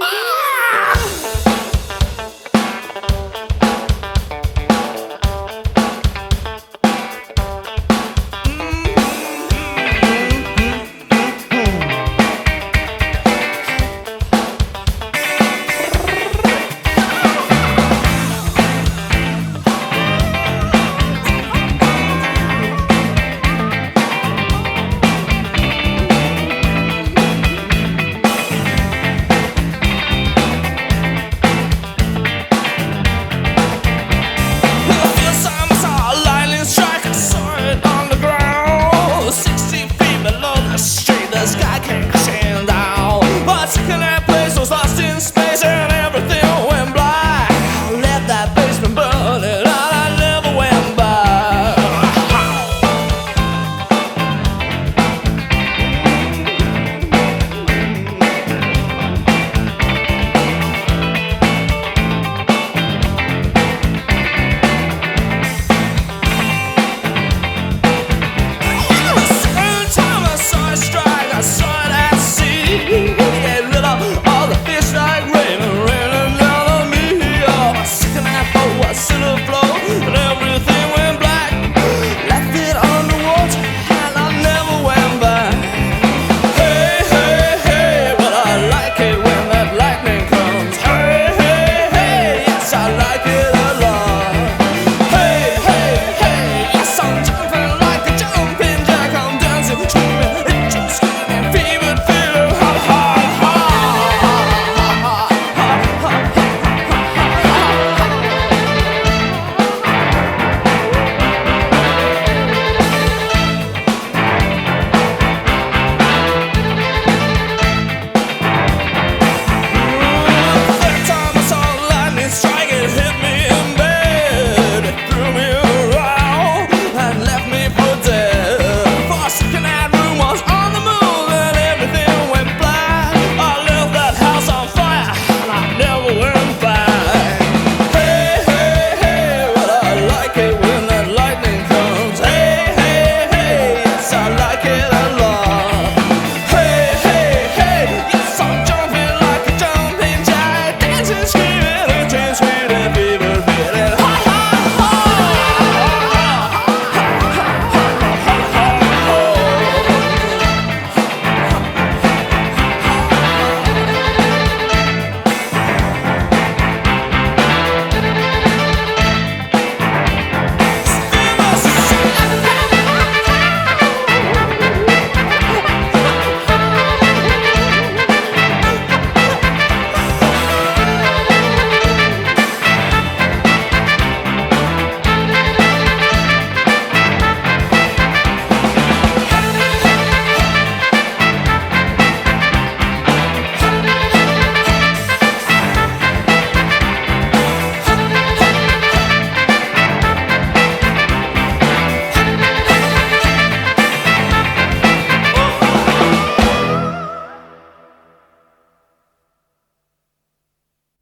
You. Angela